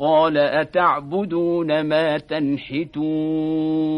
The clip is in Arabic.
قال أتعبدون ما تنحتون